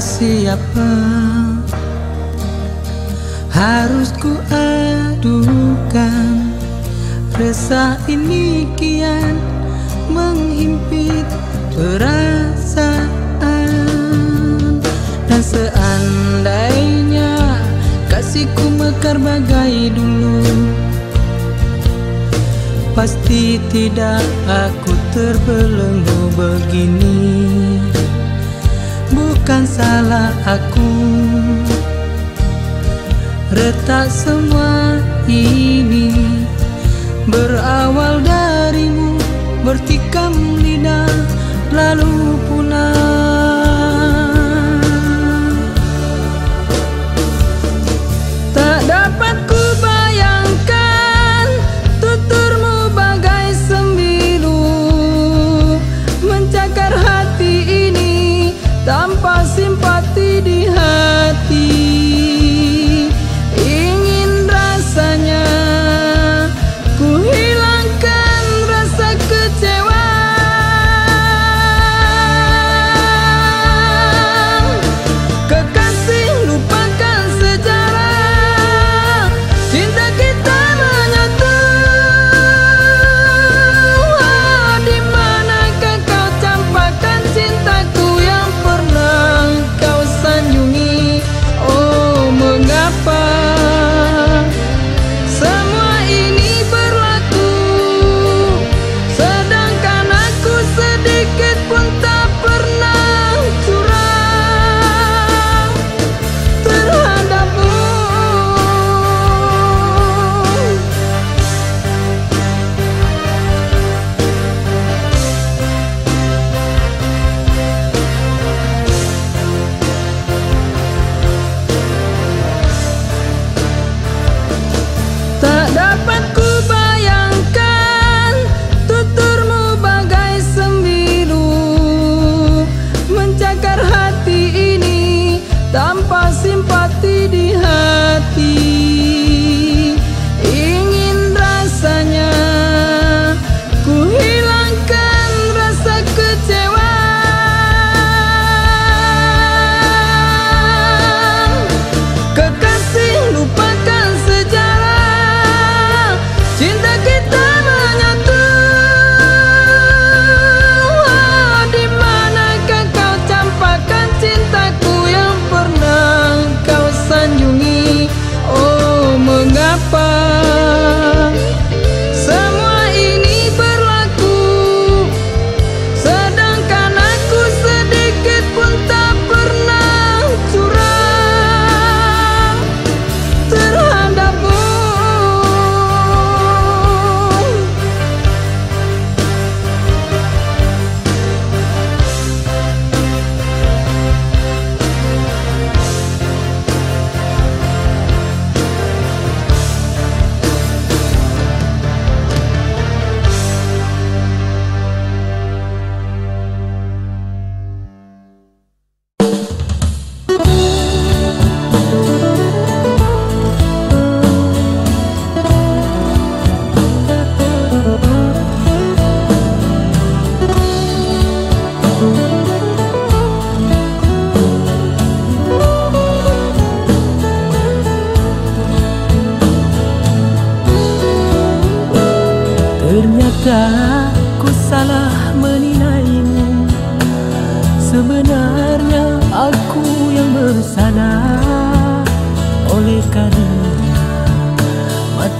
siapa? Harus ku adukan. Resah ini kian menghimpit perasaan. Dan seandainya kasihku mekar bagai dulu Pasti tidak aku terbelenggu begini bukan salah aku. Retak semua ini Berawal darimu Bertikam lidah Lalu punah.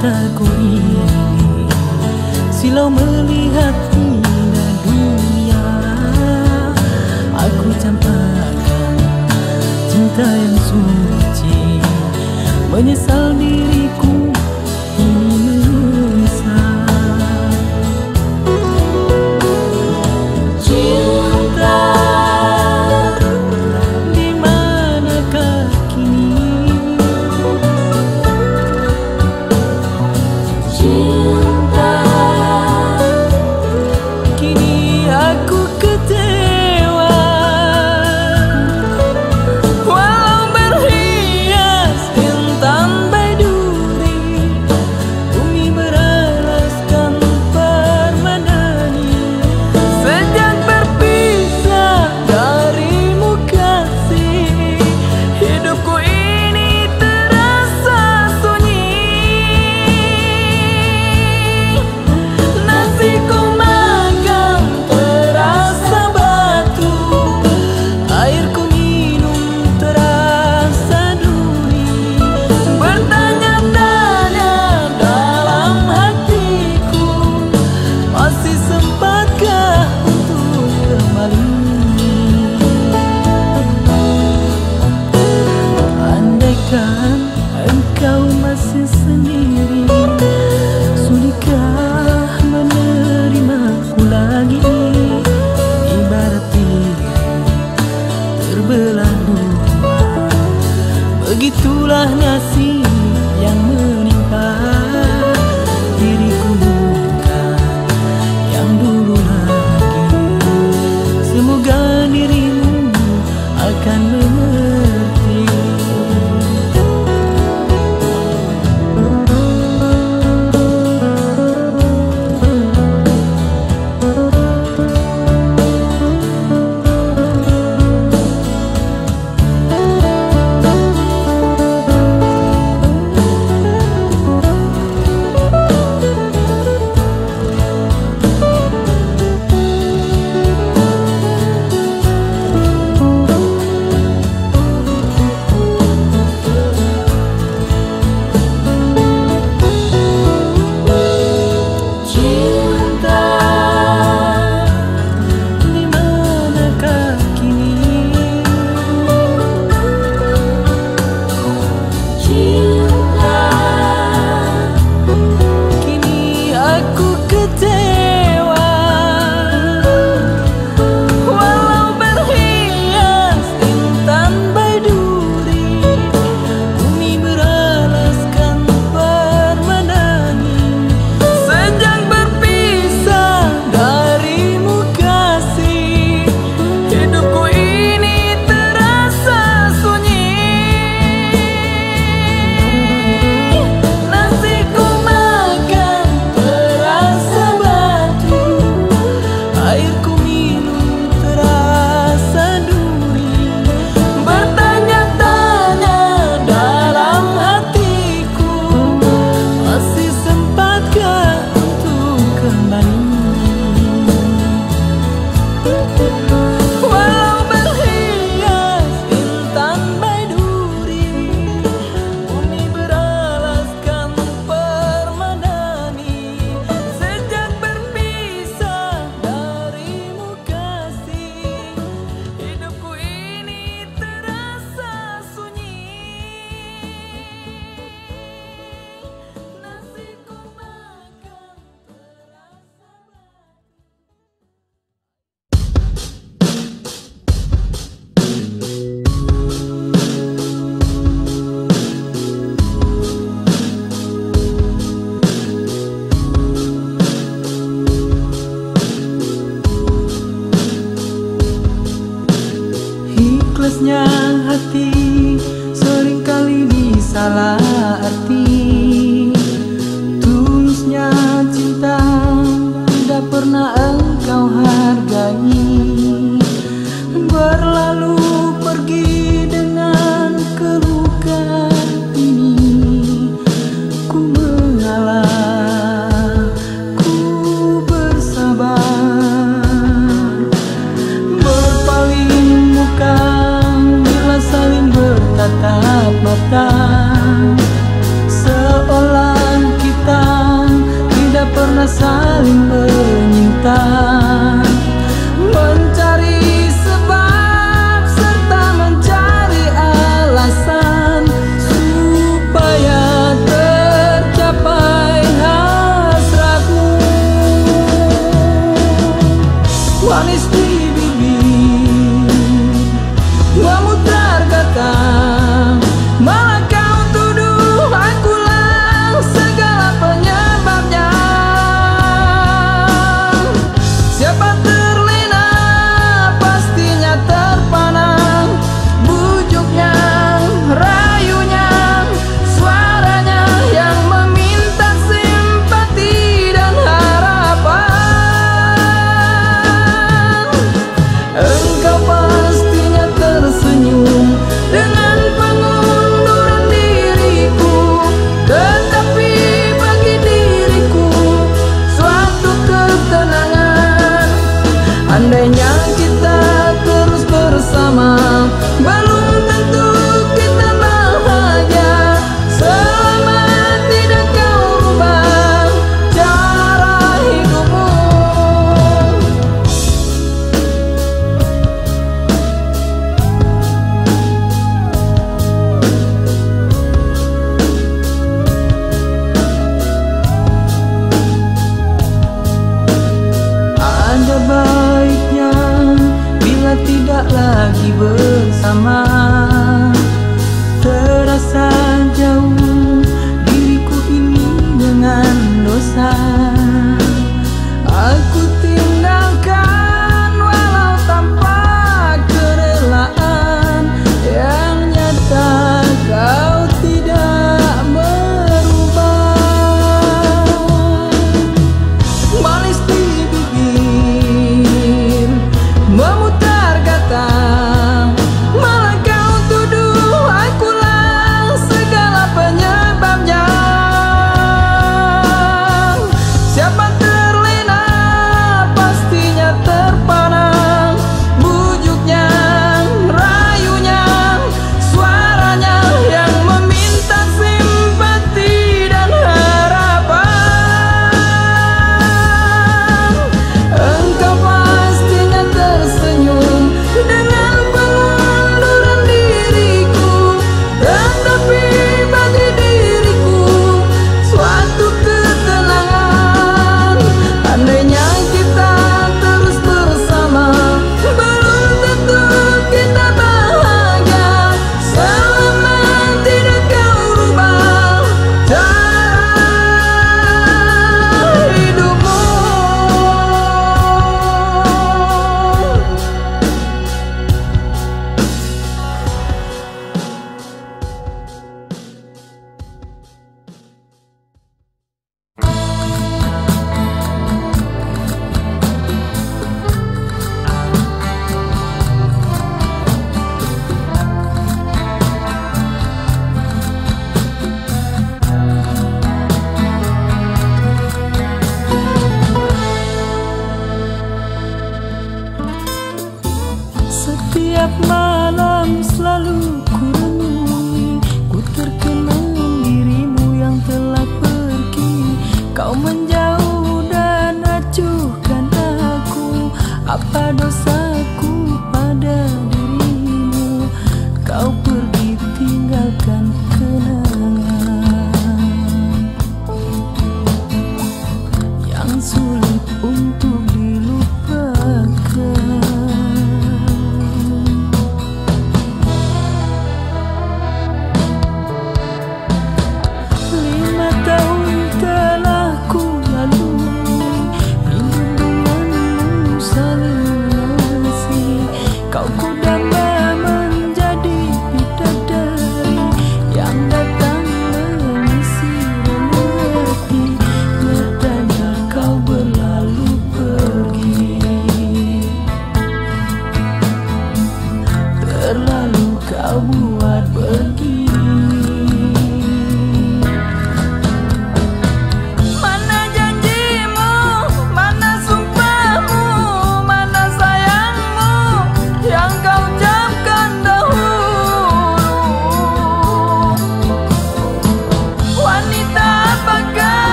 Mataku ini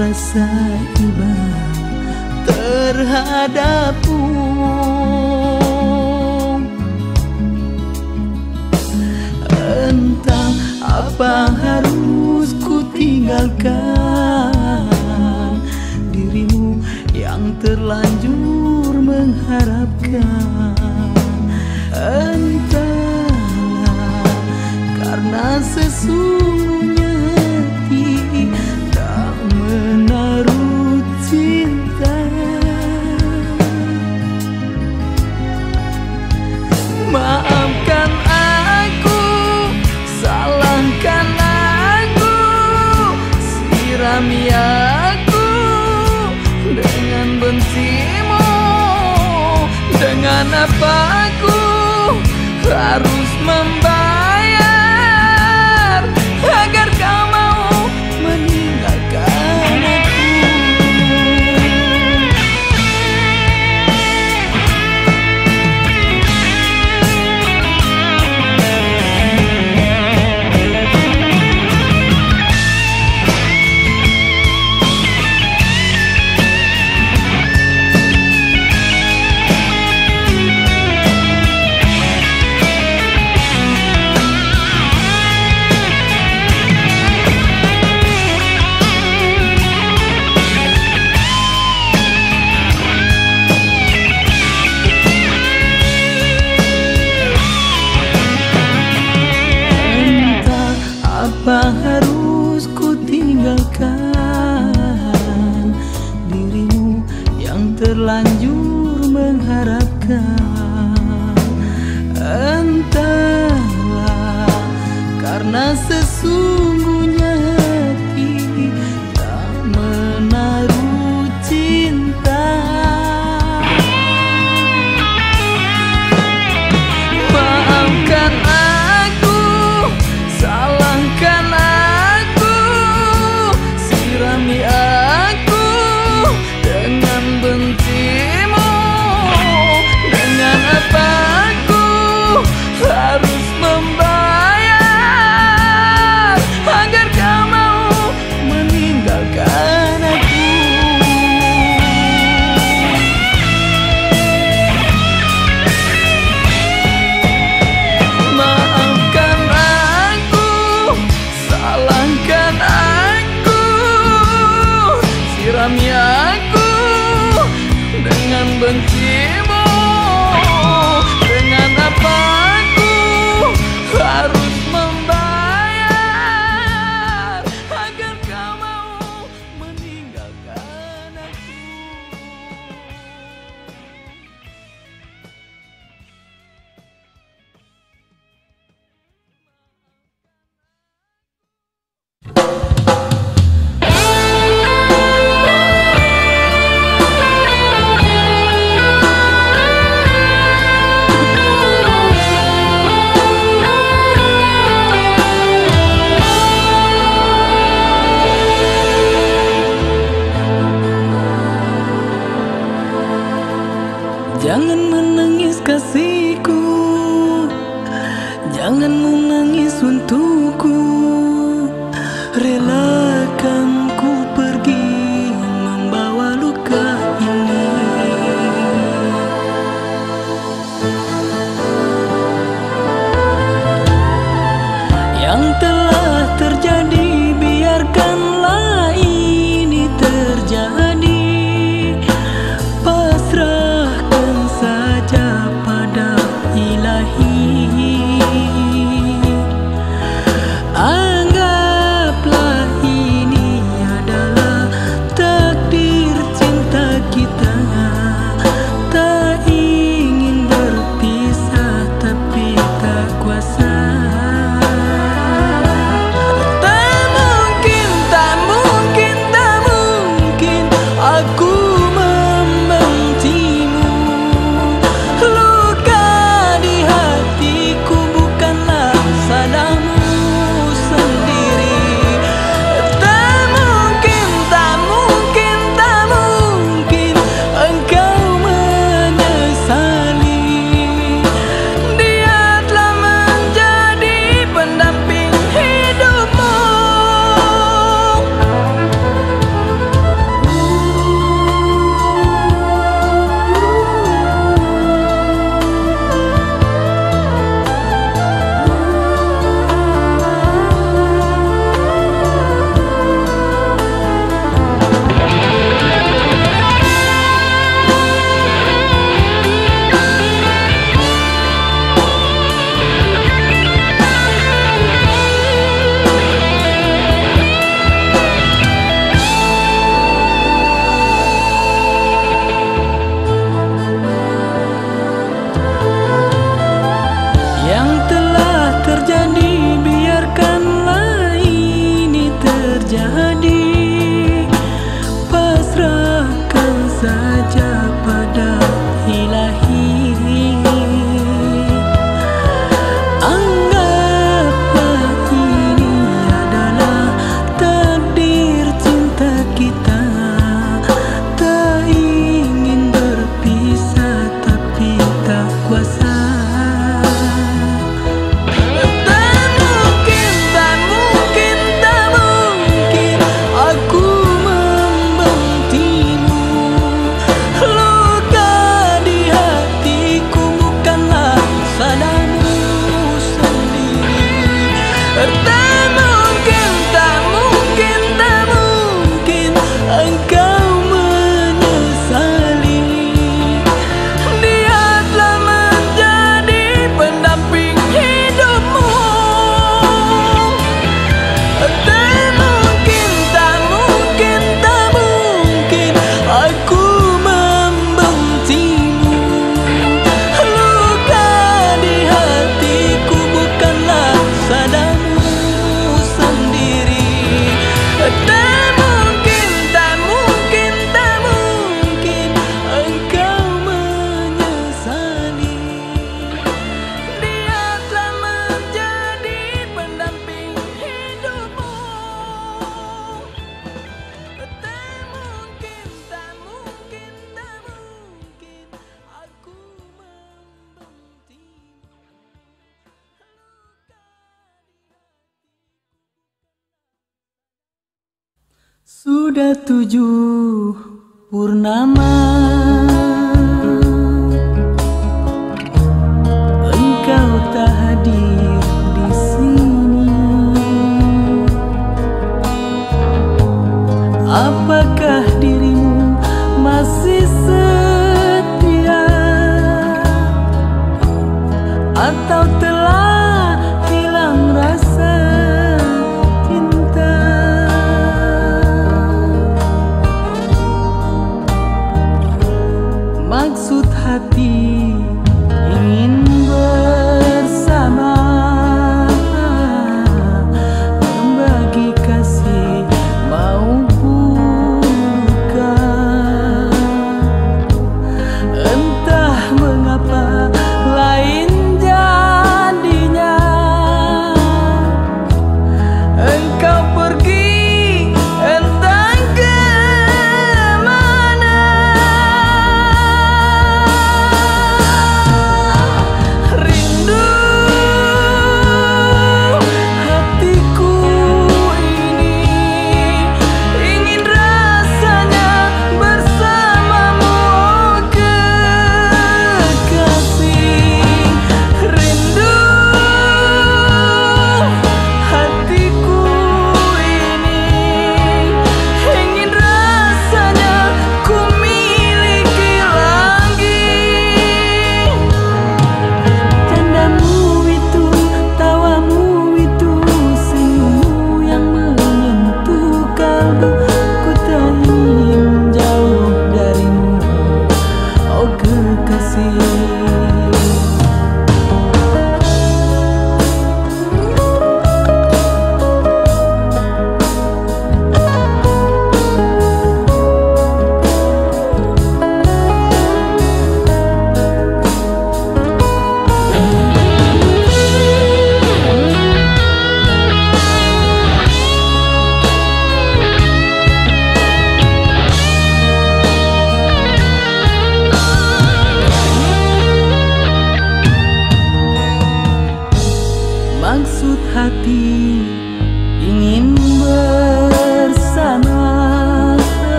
rasa iba terhadapmu. Entah apa harus ku tinggalkan Dirimu yang terlanjur mengharapkan. Entahlah karena sesuatu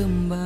bağım.